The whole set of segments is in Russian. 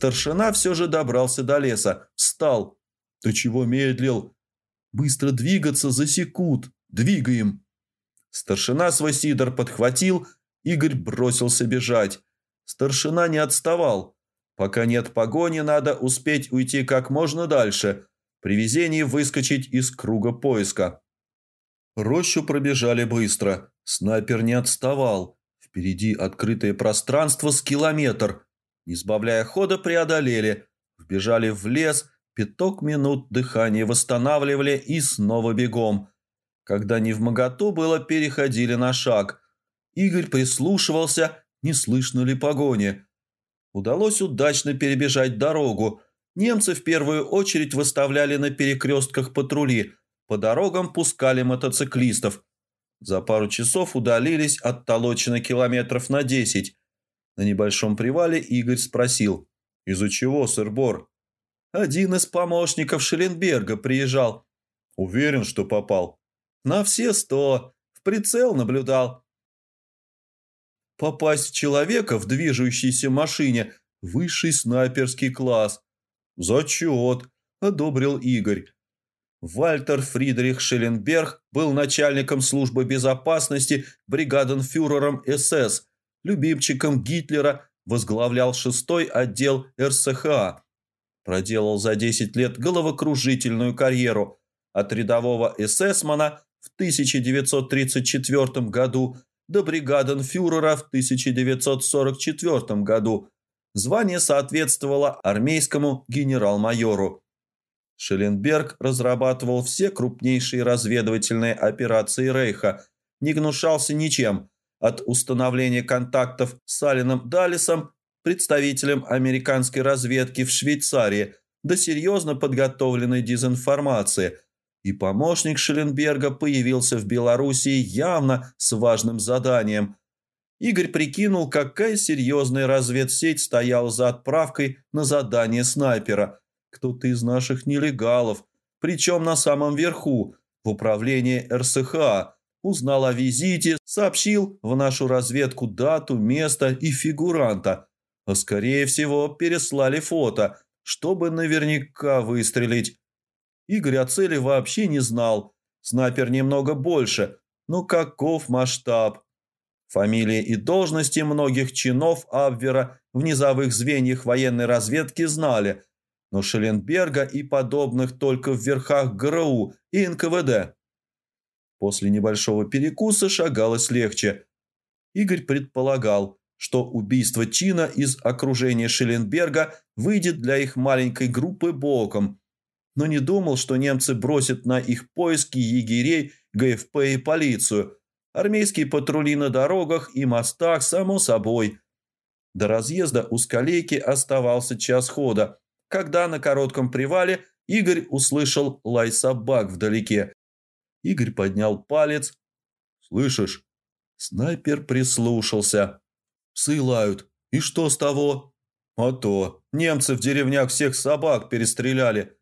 Старшина все же добрался до леса. Встал. «Ты чего медлил?» «Быстро двигаться засекут. Двигаем». Старшина свой сидор подхватил, Игорь бросился бежать. Старшина не отставал. Пока нет погони, надо успеть уйти как можно дальше. При везении выскочить из круга поиска. Рощу пробежали быстро. Снайпер не отставал. Впереди открытое пространство с километр. Не сбавляя хода, преодолели. Вбежали в лес, пяток минут дыхание восстанавливали и снова бегом. Когда не в моготу было, переходили на шаг. Игорь прислушивался, не слышно ли погони. Удалось удачно перебежать дорогу. Немцы в первую очередь выставляли на перекрестках патрули. По дорогам пускали мотоциклистов. За пару часов удалились от Толочина километров на десять. На небольшом привале Игорь спросил. «Из-за чего, сыр-бор?» «Один из помощников Шелленберга приезжал». «Уверен, что попал?» На все сто. В прицел наблюдал. Попасть в человека в движущейся машине – высший снайперский класс. Зачет, одобрил Игорь. Вальтер Фридрих Шелленберг был начальником службы безопасности бригаденфюрером СС, любимчиком Гитлера, возглавлял шестой отдел РСХА. Проделал за 10 лет головокружительную карьеру от рядового эсэсмана в 1934 году до бригаденфюрера в 1944 году. Звание соответствовало армейскому генерал-майору. Шелленберг разрабатывал все крупнейшие разведывательные операции Рейха, не гнушался ничем, от установления контактов с Алином Даллисом, представителем американской разведки в Швейцарии, до серьезно подготовленной дезинформации – и помощник Шелленберга появился в Белоруссии явно с важным заданием. Игорь прикинул, какая серьезная разведсеть стояла за отправкой на задание снайпера. Кто-то из наших нелегалов, причем на самом верху, в управлении РСХА, узнал о визите, сообщил в нашу разведку дату, место и фигуранта. А скорее всего переслали фото, чтобы наверняка выстрелить. Игорь о цели вообще не знал. Снайпер немного больше, но каков масштаб? Фамилии и должности многих чинов Абвера в низовых звеньях военной разведки знали, но Шелленберга и подобных только в верхах ГРУ и НКВД. После небольшого перекуса шагалось легче. Игорь предполагал, что убийство Чина из окружения Шелленберга выйдет для их маленькой группы боком – но не думал, что немцы бросят на их поиски егерей, ГФП и полицию. Армейские патрули на дорогах и мостах, само собой. До разъезда у скалейки оставался час хода, когда на коротком привале Игорь услышал лай собак вдалеке. Игорь поднял палец. «Слышишь?» Снайпер прислушался. «Псы лают. И что с того?» «А то. Немцы в деревнях всех собак перестреляли.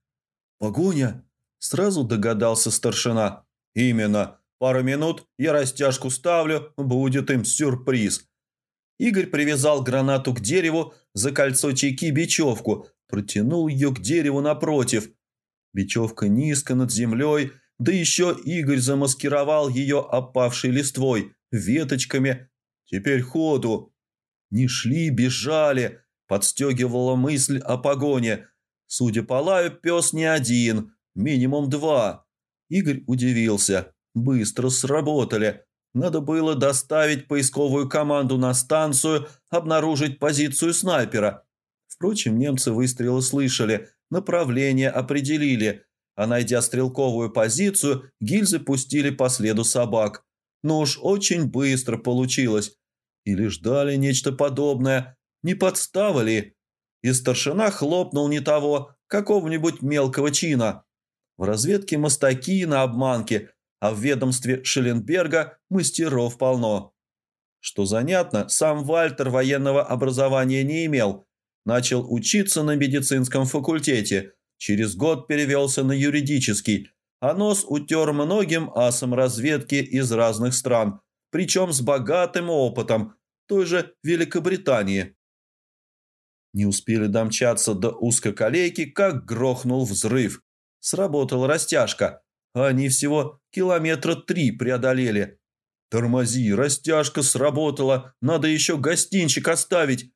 «Погоня?» – сразу догадался старшина. «Именно. Пару минут, я растяжку ставлю, будет им сюрприз». Игорь привязал гранату к дереву, за кольцо чеки бечевку, протянул ее к дереву напротив. Бечевка низко над землей, да еще Игорь замаскировал ее опавшей листвой, веточками. Теперь ходу. Не шли, бежали, подстегивала мысль о погоне – Судя по лаю, пес не один, минимум два. Игорь удивился. Быстро сработали. Надо было доставить поисковую команду на станцию, обнаружить позицию снайпера. Впрочем, немцы выстрелы слышали, направление определили, а найдя стрелковую позицию, гильзы пустили по следу собак. Но уж очень быстро получилось. Или ждали нечто подобное, не подставили и старшина хлопнул не того, какого-нибудь мелкого чина. В разведке мастаки на обманке, а в ведомстве Шелленберга мастеров полно. Что занятно, сам Вальтер военного образования не имел. Начал учиться на медицинском факультете, через год перевелся на юридический, а нос утер многим асам разведки из разных стран, причем с богатым опытом той же Великобритании. Не успели домчаться до узкоколейки, как грохнул взрыв. Сработала растяжка. Они всего километра три преодолели. «Тормози, растяжка сработала, надо еще гостинчик оставить».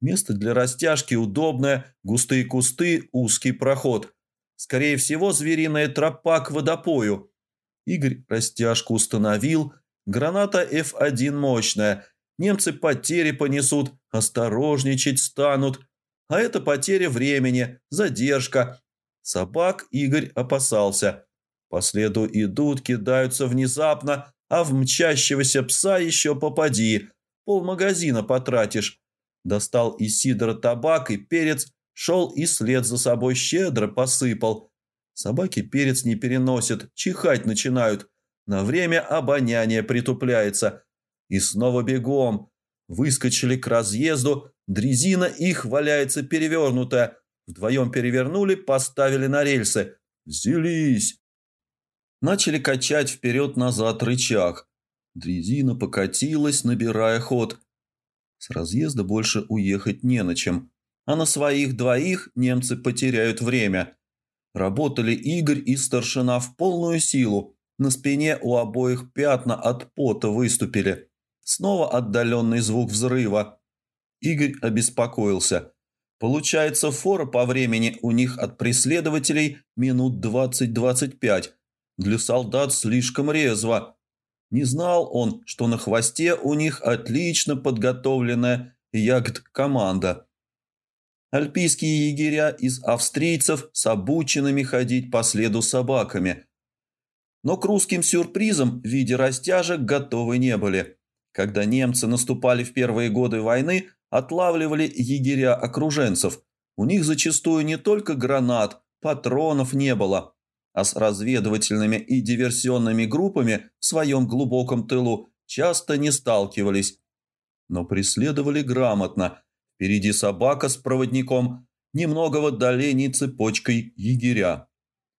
Место для растяжки удобное, густые кусты, узкий проход. Скорее всего, звериная тропа к водопою. Игорь растяжку установил. Граната F1 мощная. Немцы потери понесут, осторожничать станут. А это потеря времени, задержка. Собак Игорь опасался. По следу идут, кидаются внезапно, а в мчащегося пса еще попади. Полмагазина потратишь. Достал из сидора табак и перец, шел и след за собой щедро посыпал. Собаки перец не переносят, чихать начинают. На время обоняние притупляется. И снова бегом. Выскочили к разъезду, дрезина их валяется перевернутая. Вдвоем перевернули, поставили на рельсы. Взялись. Начали качать вперед-назад рычаг. Дрезина покатилась, набирая ход. С разъезда больше уехать не на чем. А на своих двоих немцы потеряют время. Работали Игорь и старшина в полную силу. На спине у обоих пятна от пота выступили. Снова отдаленный звук взрыва. Игорь обеспокоился. Получается, фора по времени у них от преследователей минут 20-25. Для солдат слишком резво. Не знал он, что на хвосте у них отлично подготовленная ягд-команда. Альпийские егеря из австрийцев с обученными ходить по следу собаками. Но к русским сюрпризам в виде растяжек готовы не были. Когда немцы наступали в первые годы войны, отлавливали егеря окруженцев. У них зачастую не только гранат, патронов не было – а с разведывательными и диверсионными группами в своем глубоком тылу часто не сталкивались. Но преследовали грамотно. Впереди собака с проводником, немного в отдалении цепочкой егеря.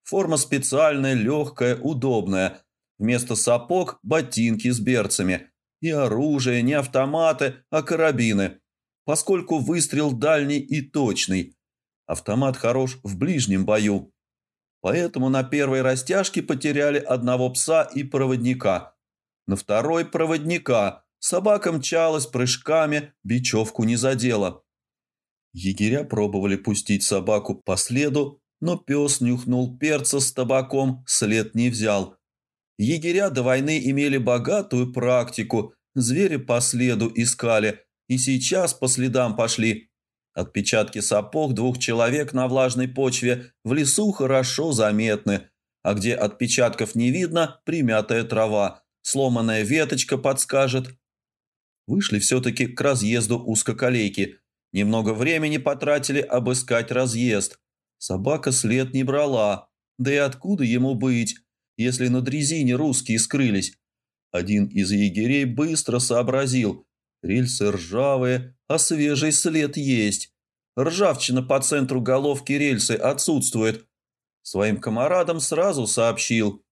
Форма специальная, легкая, удобная. Вместо сапог – ботинки с берцами. И оружие не автоматы, а карабины. Поскольку выстрел дальний и точный. Автомат хорош в ближнем бою. Поэтому на первой растяжке потеряли одного пса и проводника. На второй – проводника. Собака мчалась прыжками, бечевку не задела. Егеря пробовали пустить собаку по следу, но пес нюхнул перца с табаком, след не взял. Егеря до войны имели богатую практику, звери по следу искали, и сейчас по следам пошли. Отпечатки сапог двух человек на влажной почве в лесу хорошо заметны, а где отпечатков не видно, примятая трава, сломанная веточка подскажет. Вышли все-таки к разъезду узкоколейки. Немного времени потратили обыскать разъезд. Собака след не брала. Да и откуда ему быть, если на дрезине русские скрылись? Один из егерей быстро сообразил. Рельсы ржавые, а свежий след есть. Ржавчина по центру головки рельсы отсутствует. Своим комарадам сразу сообщил.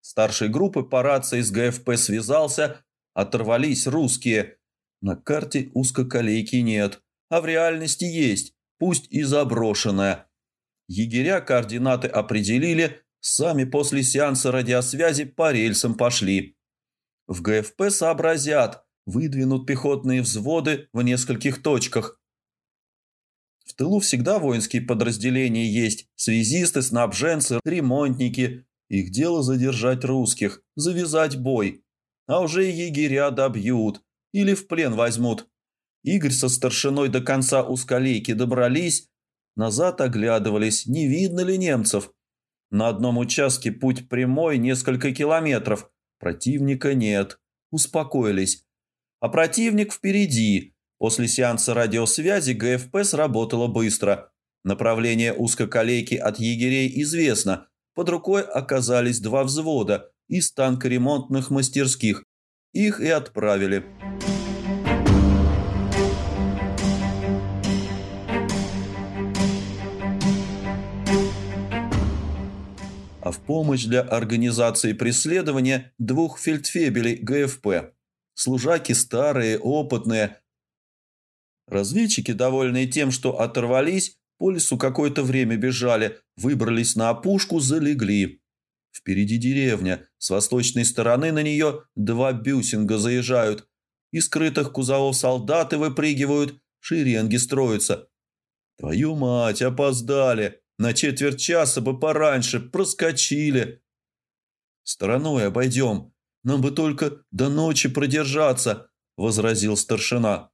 Старшей группы по рации с ГФП связался, оторвались русские. На карте узкоколейки нет, а в реальности есть, пусть и заброшенная. Егеря координаты определили, сами после сеанса радиосвязи по рельсам пошли. В ГФП сообразят, выдвинут пехотные взводы в нескольких точках. В тылу всегда воинские подразделения есть, связисты, снабженцы, ремонтники. Их дело задержать русских, завязать бой. А уже егеря добьют или в плен возьмут. Игорь со старшиной до конца узколейки добрались, назад оглядывались, не видно ли немцев. На одном участке путь прямой несколько километров, противника нет, успокоились. А противник впереди. После сеанса радиосвязи ГФП сработало быстро. Направление узкоколейки от егерей известно. Под рукой оказались два взвода из танкоремонтных мастерских. Их и отправили. а в помощь для организации преследования двух фельдфебелей ГФП. Служаки старые, опытные. Разведчики, довольные тем, что оторвались, по лесу какое-то время бежали, выбрались на опушку, залегли. Впереди деревня, с восточной стороны на нее два бюсинга заезжают. Из скрытых кузовов солдаты выпрыгивают, шеренги строятся. Твою мать, опоздали. На четверть часа бы пораньше, проскочили. Стороной обойдем. Нам бы только до ночи продержаться, возразил старшина.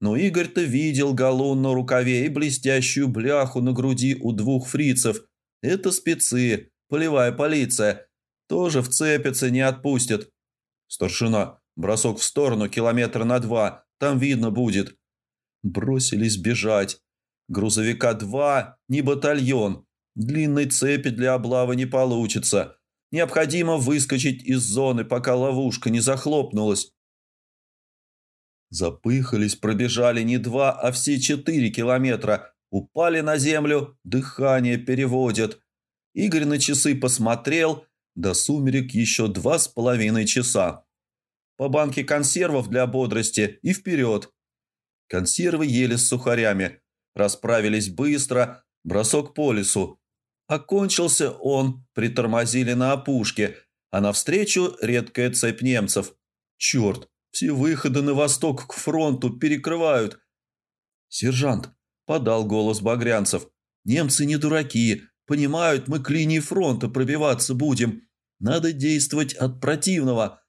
Но Игорь-то видел галун на рукаве и блестящую бляху на груди у двух фрицев. Это спецы, полевая полиция. Тоже вцепятся, не отпустят. Старшина, бросок в сторону, километра на два. Там видно будет. Бросились бежать. Грузовика два, не батальон. Длинной цепи для облавы не получится. Необходимо выскочить из зоны, пока ловушка не захлопнулась. Запыхались, пробежали не два, а все четыре километра. Упали на землю, дыхание переводят. Игорь на часы посмотрел, до сумерек еще два с половиной часа. По банке консервов для бодрости и вперед. Консервы ели с сухарями. Расправились быстро, бросок по лесу. Окончился он, притормозили на опушке, а навстречу редкая цепь немцев. Черт, все выходы на восток к фронту перекрывают. Сержант, подал голос Багрянцев. Немцы не дураки, понимают, мы к линии фронта пробиваться будем. Надо действовать от противного.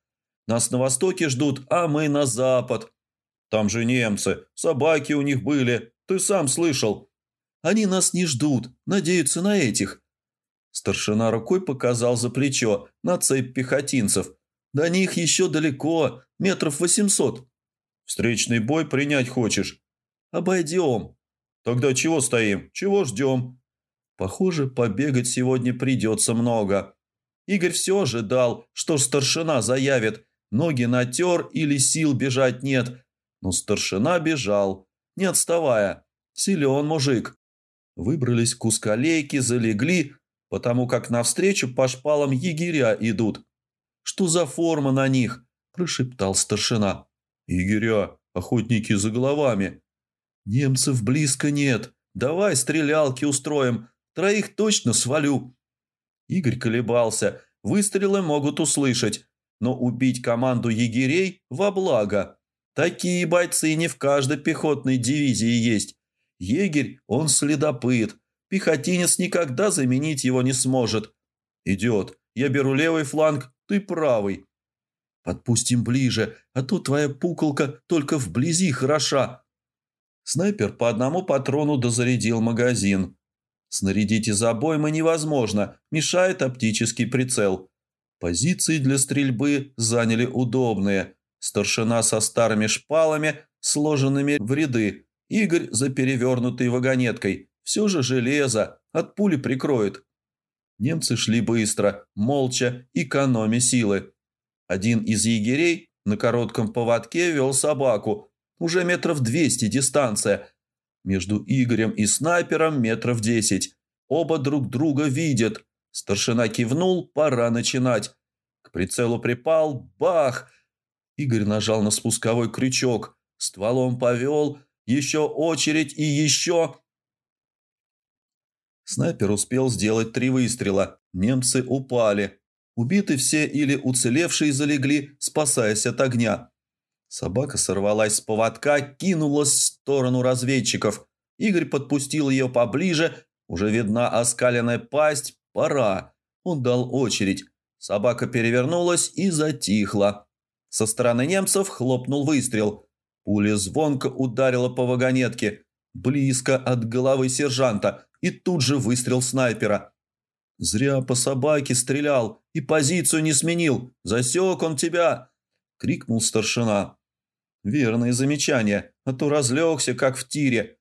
Нас на востоке ждут, а мы на запад. Там же немцы, собаки у них были, ты сам слышал. Они нас не ждут, надеются на этих. Старшина рукой показал за плечо на цепь пехотинцев. До них еще далеко, метров восемьсот. Встречный бой принять хочешь? Обойдем. Тогда чего стоим? Чего ждем? Похоже, побегать сегодня придется много. Игорь все ожидал, что старшина заявит. Ноги натер или сил бежать нет. Но старшина бежал, не отставая. Силен мужик. Выбрались к узколейке, залегли, потому как навстречу по шпалам егеря идут. Что за форма на них?» – прошептал старшина. «Егеря, охотники за головами». «Немцев близко нет. Давай стрелялки устроим. Троих точно свалю». Игорь колебался. Выстрелы могут услышать, но убить команду егерей во благо. Такие бойцы не в каждой пехотной дивизии есть. Егерь, он следопыт. Пехотинец никогда заменить его не сможет. Идет. Я беру левый фланг, ты правый. Подпустим ближе, а то твоя пуколка только вблизи хороша. Снайпер по одному патрону дозарядил магазин. Снарядить из обоймы невозможно, мешает оптический прицел. Позиции для стрельбы заняли удобные. Старшина со старыми шпалами, сложенными в ряды. Игорь за перевернутой вагонеткой. Все же железо, от пули прикроет. Немцы шли быстро, молча, экономя силы. Один из егерей на коротком поводке вел собаку. Уже метров двести дистанция. Между Игорем и снайпером метров десять. Оба друг друга видят. Старшина кивнул, пора начинать. К прицелу припал, бах! Игорь нажал на спусковой крючок. Стволом повел, еще очередь и еще... Снайпер успел сделать три выстрела. Немцы упали. Убиты все или уцелевшие залегли, спасаясь от огня. Собака сорвалась с поводка, кинулась в сторону разведчиков. Игорь подпустил ее поближе. Уже видна оскаленная пасть. Пора. Он дал очередь. Собака перевернулась и затихла. Со стороны немцев хлопнул выстрел. Пуля звонко ударила по вагонетке. Близко от головы сержанта и тут же выстрел снайпера. «Зря по собаке стрелял и позицию не сменил. Засек он тебя!» — крикнул старшина. «Верное замечание, а то разлегся, как в тире.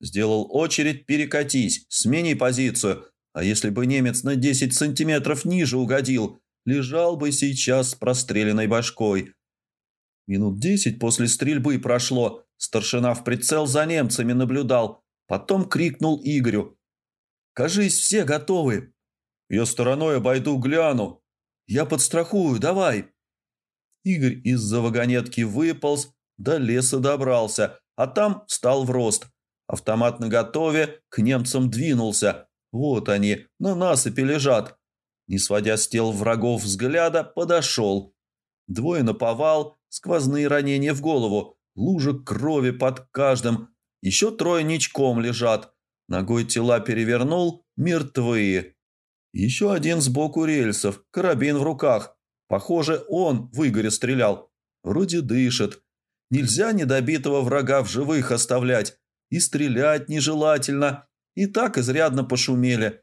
Сделал очередь, перекатись, смени позицию. А если бы немец на 10 сантиметров ниже угодил, лежал бы сейчас с простреленной башкой». Минут десять после стрельбы прошло. Старшина в прицел за немцами наблюдал. Потом крикнул Игорю. Кажись, все готовы. Я стороной обойду, гляну. Я подстрахую, давай. Игорь из-за вагонетки выполз, до леса добрался, а там стал в рост. Автомат наготове, к немцам двинулся. Вот они, на насыпи лежат. Не сводя с тел врагов взгляда, подошел. Двое наповал, сквозные ранения в голову, лужа крови под каждым. Еще трое ничком лежат. Ногой тела перевернул, мертвые. Еще один сбоку рельсов, карабин в руках. Похоже, он в Игоря стрелял. Вроде дышит. Нельзя недобитого врага в живых оставлять. И стрелять нежелательно. И так изрядно пошумели.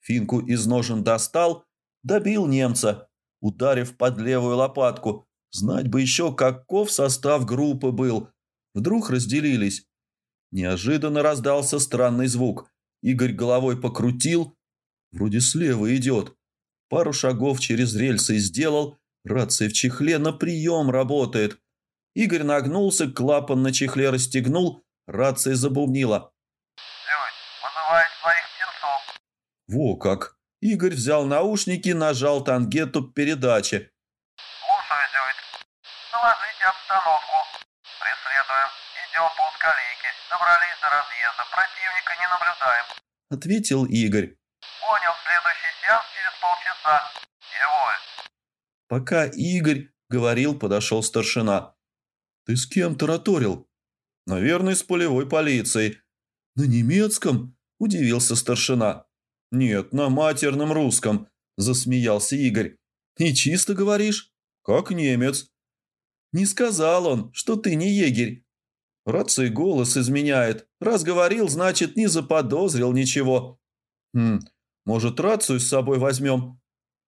Финку из ножен достал, добил немца, ударив под левую лопатку. Знать бы еще, каков состав группы был. Вдруг разделились. Неожиданно раздался странный звук. Игорь головой покрутил. Вроде слева идет. Пару шагов через рельсы сделал. Рация в чехле на прием работает. Игорь нагнулся, клапан на чехле расстегнул. Рация забубнила. Во как! Игорь взял наушники, нажал тангету передачи. «Слушаю, Зюит. Доложите обстановку. Преследуем. Идем по узколейке. Добрались до разъезда. Противника не наблюдаем», — ответил Игорь. «Понял. Следующий сеанс через полчаса. Его». Пока Игорь говорил, подошел старшина. «Ты с кем тараторил?» «Наверное, с полевой полицией». «На немецком?» – удивился старшина. «Нет, на матерном русском», – засмеялся Игорь. «И чисто говоришь? Как немец». «Не сказал он, что ты не егерь». Раций голос изменяет. Раз говорил, значит, не заподозрил ничего. «Хм, может, рацию с собой возьмем?»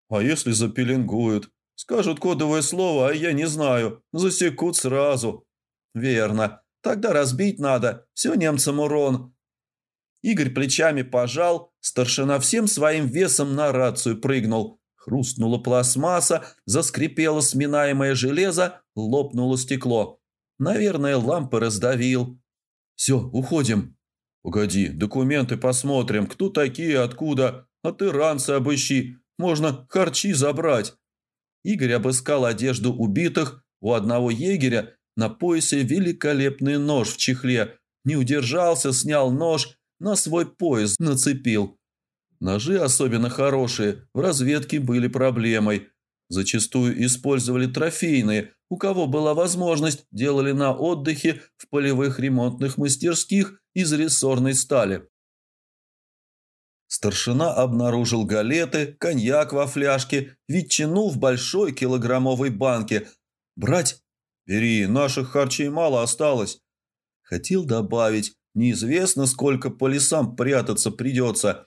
«А если запеленгуют? Скажут кодовое слово, а я не знаю. Засекут сразу». «Верно. Тогда разбить надо. Все немцам урон. Игорь плечами пожал, старшина всем своим весом на рацию прыгнул. Хрустнула пластмасса, заскрипело сминаемое железо, лопнуло стекло. Наверное, лампы раздавил. «Все, уходим». «Погоди, документы посмотрим, кто такие, откуда, а ты ранцы обыщи, можно харчи забрать». Игорь обыскал одежду убитых, у одного егеря на поясе великолепный нож в чехле. Не удержался, снял нож на свой пояс нацепил. Ножи, особенно хорошие, в разведке были проблемой. Зачастую использовали трофейные, у кого была возможность, делали на отдыхе в полевых ремонтных мастерских из рессорной стали. Старшина обнаружил галеты, коньяк во фляжке, ветчину в большой килограммовой банке. «Брать? Бери, наших харчей мало осталось». Хотел добавить, Неизвестно, сколько по лесам прятаться придется.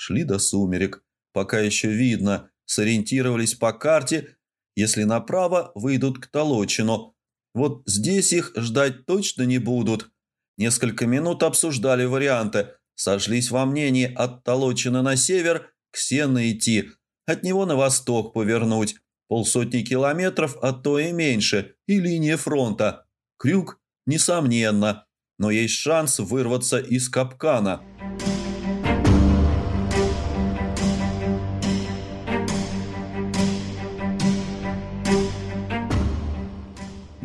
Шли до сумерек. Пока еще видно. Сориентировались по карте. Если направо, выйдут к Толочину. Вот здесь их ждать точно не будут. Несколько минут обсуждали варианты. Сошлись во мнении от Толочина на север к Сенно идти. От него на восток повернуть. Полсотни километров, а то и меньше. И линия фронта. Крюк, несомненно но есть шанс вырваться из капкана.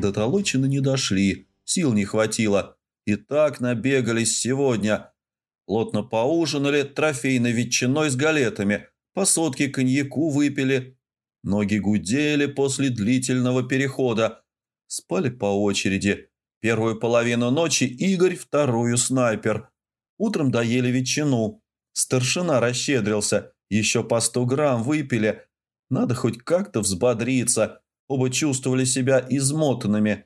До Толочина не дошли, сил не хватило. И так набегались сегодня. Плотно поужинали трофейной ветчиной с галетами, по сотке коньяку выпили. Ноги гудели после длительного перехода. Спали по очереди. Первую половину ночи Игорь, вторую снайпер. Утром доели ветчину. Старшина расщедрился. Еще по сто грамм выпили. Надо хоть как-то взбодриться. Оба чувствовали себя измотанными.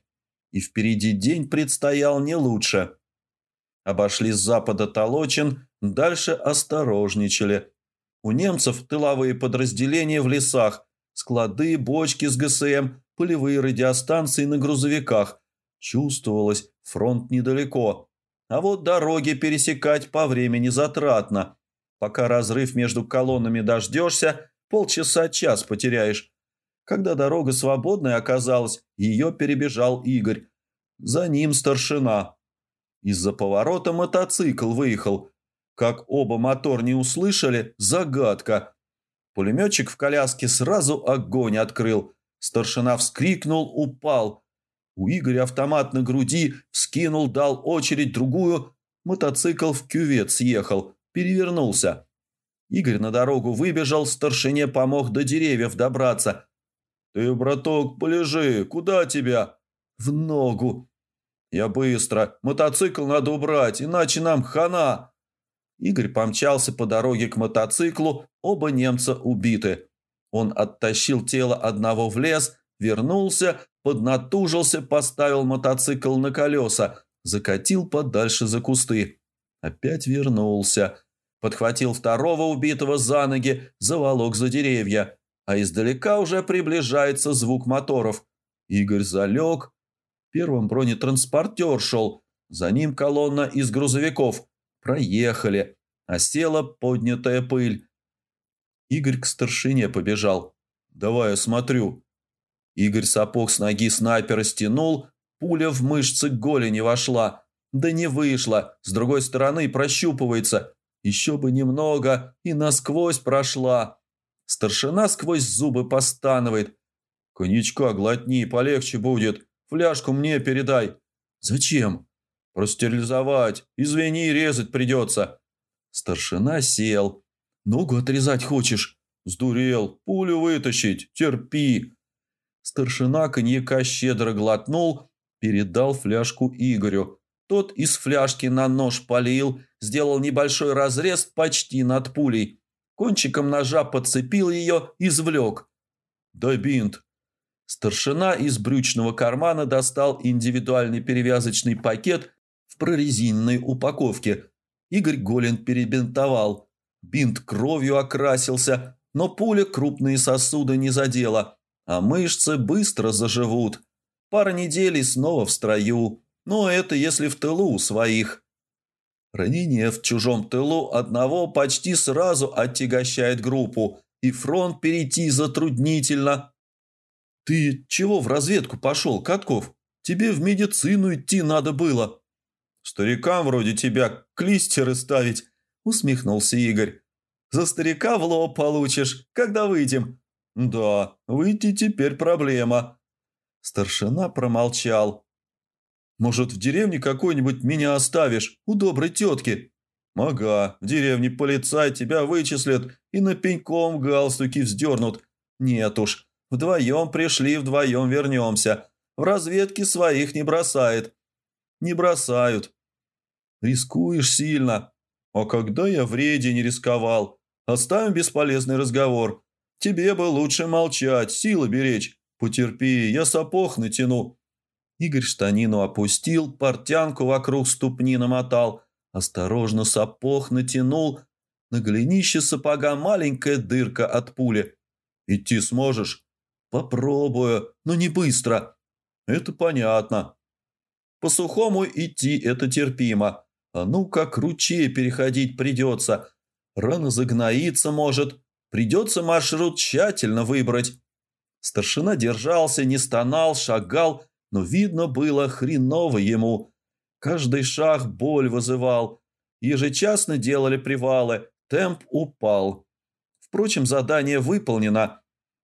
И впереди день предстоял не лучше. Обошли с запада Толочин, дальше осторожничали. У немцев тыловые подразделения в лесах, склады, бочки с ГСМ, полевые радиостанции на грузовиках – Чувствовалось, фронт недалеко. А вот дороги пересекать по времени затратно. Пока разрыв между колоннами дождешься, полчаса-час потеряешь. Когда дорога свободная оказалась, ее перебежал Игорь. За ним старшина. Из-за поворота мотоцикл выехал. Как оба мотор не услышали, загадка. Пулеметчик в коляске сразу огонь открыл. Старшина вскрикнул, упал. У Игоря автомат на груди, вскинул, дал очередь другую. Мотоцикл в кювет съехал, перевернулся. Игорь на дорогу выбежал, старшине помог до деревьев добраться. «Ты, браток, полежи, куда тебя?» «В ногу». «Я быстро, мотоцикл надо убрать, иначе нам хана». Игорь помчался по дороге к мотоциклу, оба немца убиты. Он оттащил тело одного в лес, вернулся, поднатужился, поставил мотоцикл на колеса, закатил подальше за кусты. Опять вернулся. Подхватил второго убитого за ноги, заволок за деревья. А издалека уже приближается звук моторов. Игорь залег. Первым бронетранспортер шел. За ним колонна из грузовиков. Проехали. Осела поднятая пыль. Игорь к старшине побежал. «Давай я смотрю». Игорь сапог с ноги снайпера стянул, пуля в мышцы голени вошла. Да не вышла, с другой стороны прощупывается. Еще бы немного, и насквозь прошла. Старшина сквозь зубы постанывает. «Коньячка глотни, полегче будет. Фляжку мне передай». «Зачем?» «Простерилизовать. Извини, резать придется». Старшина сел. «Ногу отрезать хочешь?» «Сдурел. Пулю вытащить. Терпи». Старшина коньяка щедро глотнул, передал фляжку Игорю. Тот из фляжки на нож полил, сделал небольшой разрез почти над пулей. Кончиком ножа подцепил ее, извлек. «Да бинт!» Старшина из брючного кармана достал индивидуальный перевязочный пакет в прорезиненной упаковке. Игорь Голин перебинтовал. Бинт кровью окрасился, но пуля крупные сосуды не задела а мышцы быстро заживут. Пара недель и снова в строю. Но это если в тылу у своих. Ранение в чужом тылу одного почти сразу отягощает группу, и фронт перейти затруднительно. «Ты чего в разведку пошел, Катков? Тебе в медицину идти надо было». «Старикам вроде тебя клистеры ставить», — усмехнулся Игорь. «За старика в лоб получишь, когда выйдем. «Да, выйти теперь проблема». Старшина промолчал. «Может, в деревне какой-нибудь меня оставишь, у доброй тетки?» «Ага, в деревне полицай тебя вычислят и на пеньком галстуки вздернут. Нет уж, вдвоем пришли, вдвоем вернемся. В разведке своих не бросает». «Не бросают». «Рискуешь сильно». «А когда я в рейде не рисковал? Оставим бесполезный разговор. Тебе бы лучше молчать, силы беречь. Потерпи, я сапог натяну». Игорь штанину опустил, портянку вокруг ступни намотал, осторожно сапог натянул. На голенище сапога маленькая дырка от пули. «Идти сможешь?» «Попробую, но не быстро». «Это понятно». «По сухому идти это терпимо. А ну как ручей переходить придется. Рано загноится может, Придется маршрут тщательно выбрать. Старшина держался, не стонал, шагал, но видно было хреново ему. Каждый шаг боль вызывал. Ежечасно делали привалы, темп упал. Впрочем, задание выполнено.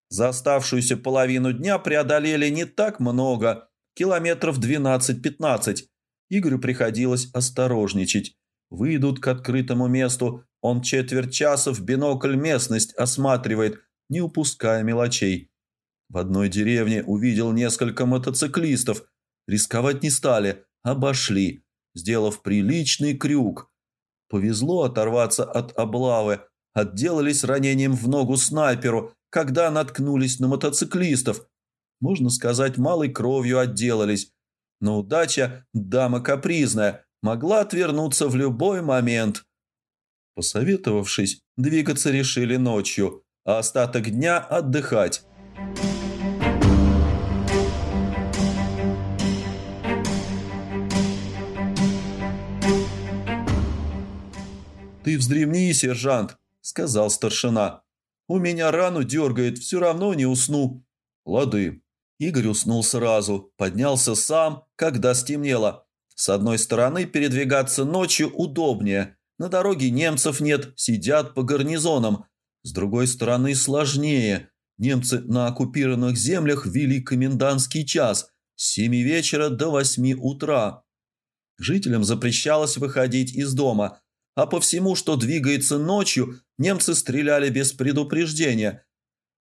За оставшуюся половину дня преодолели не так много, километров 12-15. Игорю приходилось осторожничать. Выйдут к открытому месту, он четверть часа в бинокль местность осматривает, не упуская мелочей. В одной деревне увидел несколько мотоциклистов. Рисковать не стали, обошли, сделав приличный крюк. Повезло оторваться от облавы. Отделались ранением в ногу снайперу, когда наткнулись на мотоциклистов. Можно сказать, малой кровью отделались. Но удача, дама капризная, могла отвернуться в любой момент – Посоветовавшись, двигаться решили ночью, а остаток дня отдыхать. «Ты вздремни, сержант», — сказал старшина. «У меня рану дергает, все равно не усну». «Лады». Игорь уснул сразу, поднялся сам, когда стемнело. С одной стороны, передвигаться ночью удобнее – на дороге немцев нет, сидят по гарнизонам. С другой стороны, сложнее. Немцы на оккупированных землях ввели комендантский час. с 7 вечера до 8 утра. Жителям запрещалось выходить из дома, а по всему, что двигается ночью, немцы стреляли без предупреждения.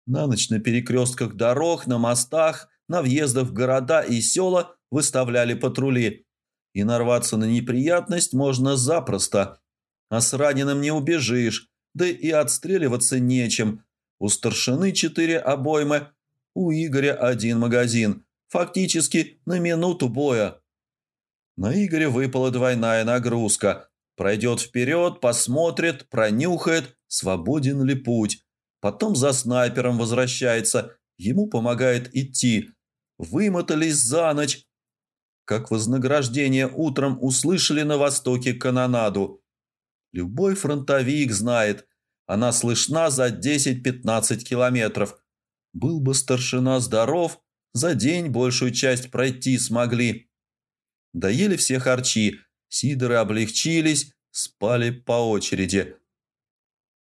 На ночь на перекрестках дорог, на мостах, на въездах в города и села выставляли патрули. И нарваться на неприятность можно запросто. А с раненым не убежишь, да и отстреливаться нечем. У старшины четыре обоймы, у Игоря один магазин. Фактически на минуту боя. На Игоря выпала двойная нагрузка. Пройдет вперед, посмотрит, пронюхает, свободен ли путь. Потом за снайпером возвращается, ему помогает идти. Вымотались за ночь. Как вознаграждение утром услышали на востоке канонаду. Любой фронтовик знает, она слышна за 10-15 километров. Был бы старшина здоров, за день большую часть пройти смогли. Доели все харчи, сидоры облегчились, спали по очереди.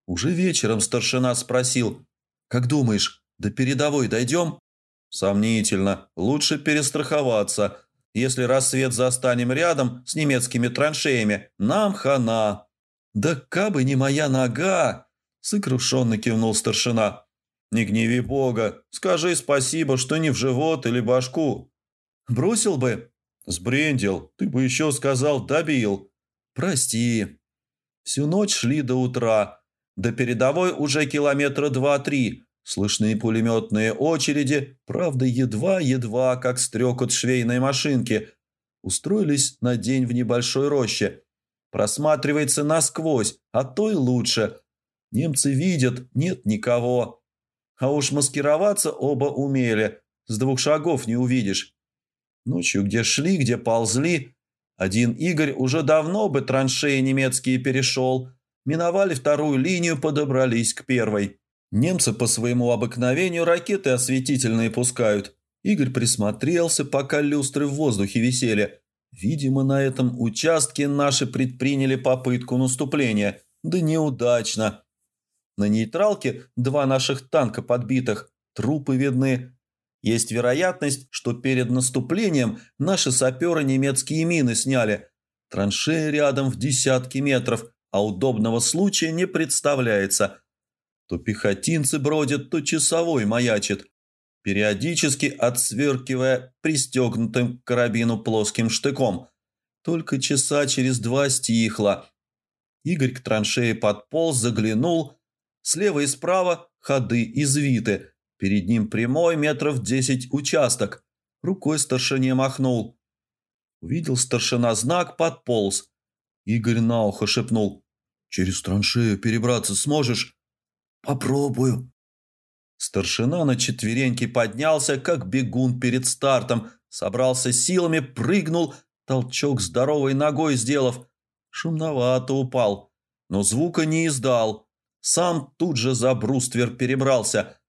Уже вечером старшина спросил, «Как думаешь, до передовой дойдем?» «Сомнительно. Лучше перестраховаться. Если рассвет застанем рядом с немецкими траншеями, нам хана». «Да кабы не моя нога!» – сокрушенно кивнул старшина. «Не гневи Бога. Скажи спасибо, что не в живот или башку». «Бросил бы?» «Сбрендил. Ты бы еще сказал «добил». «Прости». Всю ночь шли до утра. До передовой уже километра два-три. Слышны пулеметные очереди, правда, едва-едва, как стрекот швейной машинки. Устроились на день в небольшой роще. Просматривается насквозь, а то и лучше. Немцы видят, нет никого. А уж маскироваться оба умели. С двух шагов не увидишь. Ночью где шли, где ползли. Один Игорь уже давно бы траншеи немецкие перешел. Миновали вторую линию, подобрались к первой. Немцы по своему обыкновению ракеты осветительные пускают. Игорь присмотрелся, пока люстры в воздухе висели. Видимо, на этом участке наши предприняли попытку наступления. Да неудачно. На нейтралке два наших танка подбитых, трупы видны. Есть вероятность, что перед наступлением наши саперы немецкие мины сняли. Траншеи рядом в десятки метров, а удобного случая не представляется. То пехотинцы бродят, то часовой маячит, периодически отсверкивая пристегнутым к карабину плоским штыком. Только часа через два стихло. Игорь к траншее подполз, заглянул – Слева и справа ходы извиты. Перед ним прямой метров десять участок. Рукой старшине махнул. Увидел старшина знак, подполз. Игорь на ухо шепнул. «Через траншею перебраться сможешь?» «Попробую». Старшина на четвереньки поднялся, как бегун перед стартом. Собрался силами, прыгнул, толчок здоровой ногой сделав. Шумновато упал, но звука не издал. Сам тут же за бруствер перебрался.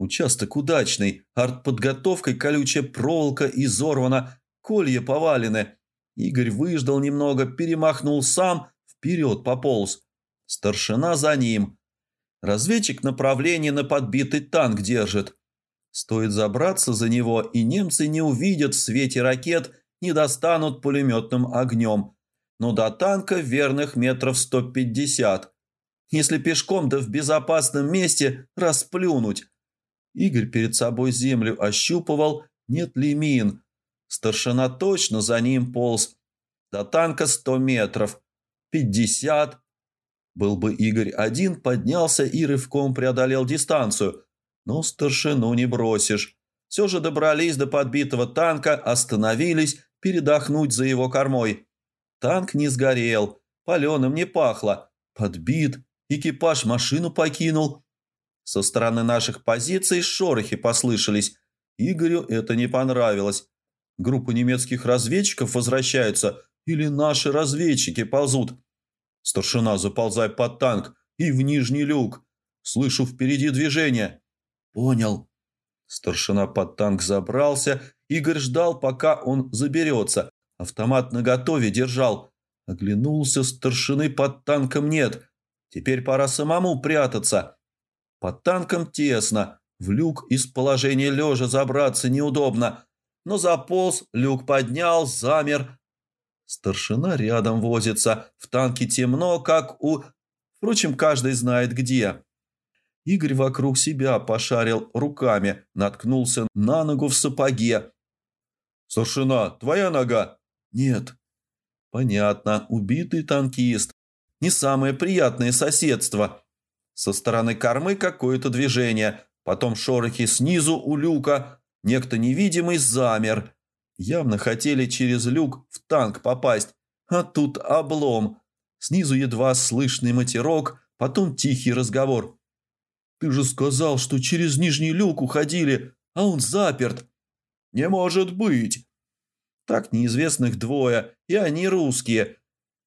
Участок удачный, артподготовкой колючая проволока изорвана, колья повалены. Игорь выждал немного, перемахнул сам, вперед пополз. Старшина за ним. Разведчик направление на подбитый танк держит. Стоит забраться за него, и немцы не увидят в свете ракет, не достанут пулеметным огнем. Но до танка верных метров 150. Если пешком да в безопасном месте расплюнуть. Игорь перед собой землю ощупывал, нет ли мин. Старшина точно за ним полз. До танка сто метров. Пятьдесят. Был бы Игорь один, поднялся и рывком преодолел дистанцию. Но старшину не бросишь. Все же добрались до подбитого танка, остановились передохнуть за его кормой. Танк не сгорел, паленым не пахло. Подбит, Экипаж машину покинул. Со стороны наших позиций шорохи послышались. Игорю это не понравилось. Группа немецких разведчиков возвращаются или наши разведчики ползут. Старшина, заползай под танк и в нижний люк. Слышу впереди движение. Понял. Старшина под танк забрался. Игорь ждал, пока он заберется. Автомат наготове держал. Оглянулся, старшины под танком нет. Теперь пора самому прятаться. Под танком тесно, в люк из положения лежа забраться неудобно. но заполз, люк поднял, замер. Старшина рядом возится, в танке темно, как у... Впрочем, каждый знает где. Игорь вокруг себя пошарил руками, наткнулся на ногу в сапоге. «Старшина, твоя нога?» «Нет». «Понятно, убитый танкист. Не самое приятное соседство. Со стороны кормы какое-то движение, потом шорохи снизу у люка, некто невидимый замер. Явно хотели через люк в танк попасть, а тут облом. Снизу едва слышный матерок, потом тихий разговор. «Ты же сказал, что через нижний люк уходили, а он заперт». «Не может быть!» Так неизвестных двое, и они русские.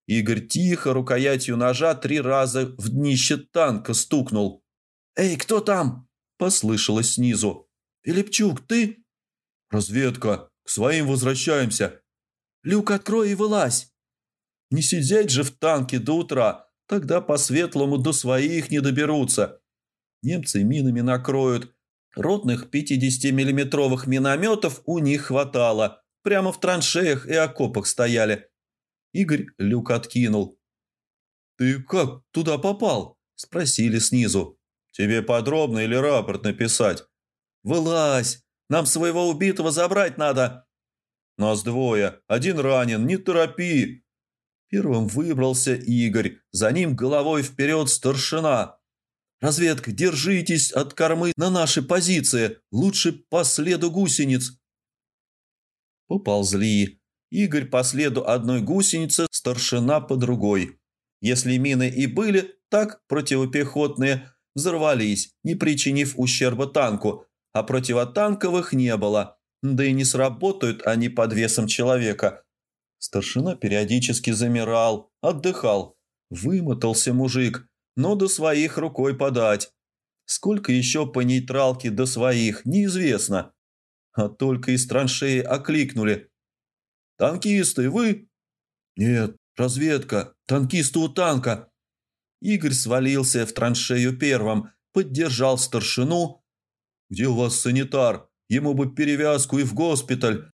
Игорь тихо рукоятью ножа три раза в днище танка стукнул. «Эй, кто там?» – послышалось снизу. «Филипчук, ты?» «Разведка. К своим возвращаемся». «Люк открой и вылазь». «Не сидеть же в танке до утра, тогда по-светлому до своих не доберутся». Немцы минами накроют. Ротных 50-миллиметровых минометов у них хватало. Прямо в траншеях и окопах стояли. Игорь люк откинул. «Ты как туда попал?» – спросили снизу. «Тебе подробно или рапорт написать?» «Вылазь! Нам своего убитого забрать надо!» «Нас двое. Один ранен. Не торопи!» Первым выбрался Игорь. За ним головой вперед старшина. «Разведка, держитесь от кормы на наши позиции. Лучше по следу гусениц». Поползли. Игорь по следу одной гусеницы, старшина по другой. Если мины и были, так противопехотные взорвались, не причинив ущерба танку, а противотанковых не было. Да и не сработают они под весом человека. Старшина периодически замирал, отдыхал. Вымотался мужик но до своих рукой подать. Сколько еще по нейтралке до своих, неизвестно. А только из траншеи окликнули. «Танкисты, вы?» «Нет, разведка, танкисты у танка». Игорь свалился в траншею первым, поддержал старшину. «Где у вас санитар? Ему бы перевязку и в госпиталь».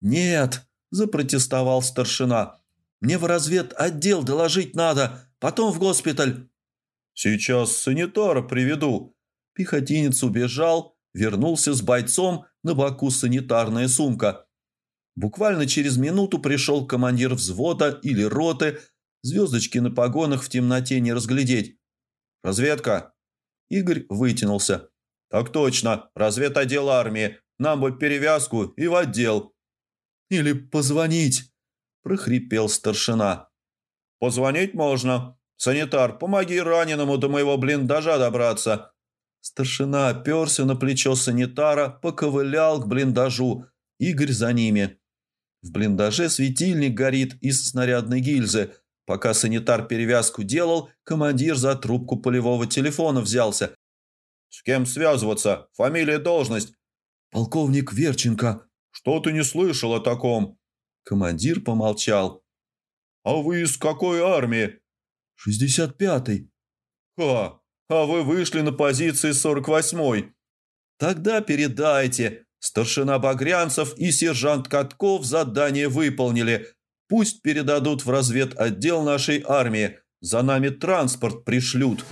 «Нет», – запротестовал старшина. «Мне в разведотдел доложить надо, потом в госпиталь». «Сейчас санитара приведу». Пехотинец убежал, вернулся с бойцом, на боку санитарная сумка. Буквально через минуту пришел командир взвода или роты, звездочки на погонах в темноте не разглядеть. «Разведка?» Игорь вытянулся. «Так точно, разведотдел армии. Нам бы перевязку и в отдел». «Или позвонить», – прохрипел старшина. «Позвонить можно», «Санитар, помоги раненому до моего блиндажа добраться!» Старшина оперся на плечо санитара, поковылял к блиндажу. Игорь за ними. В блиндаже светильник горит из снарядной гильзы. Пока санитар перевязку делал, командир за трубку полевого телефона взялся. «С кем связываться? Фамилия, должность?» «Полковник Верченко». «Что ты не слышал о таком?» Командир помолчал. «А вы из какой армии?» «Шестьдесят пятый». «Ха! А вы вышли на позиции сорок восьмой». «Тогда передайте. Старшина Багрянцев и сержант Катков задание выполнили. Пусть передадут в разведотдел нашей армии. За нами транспорт пришлют».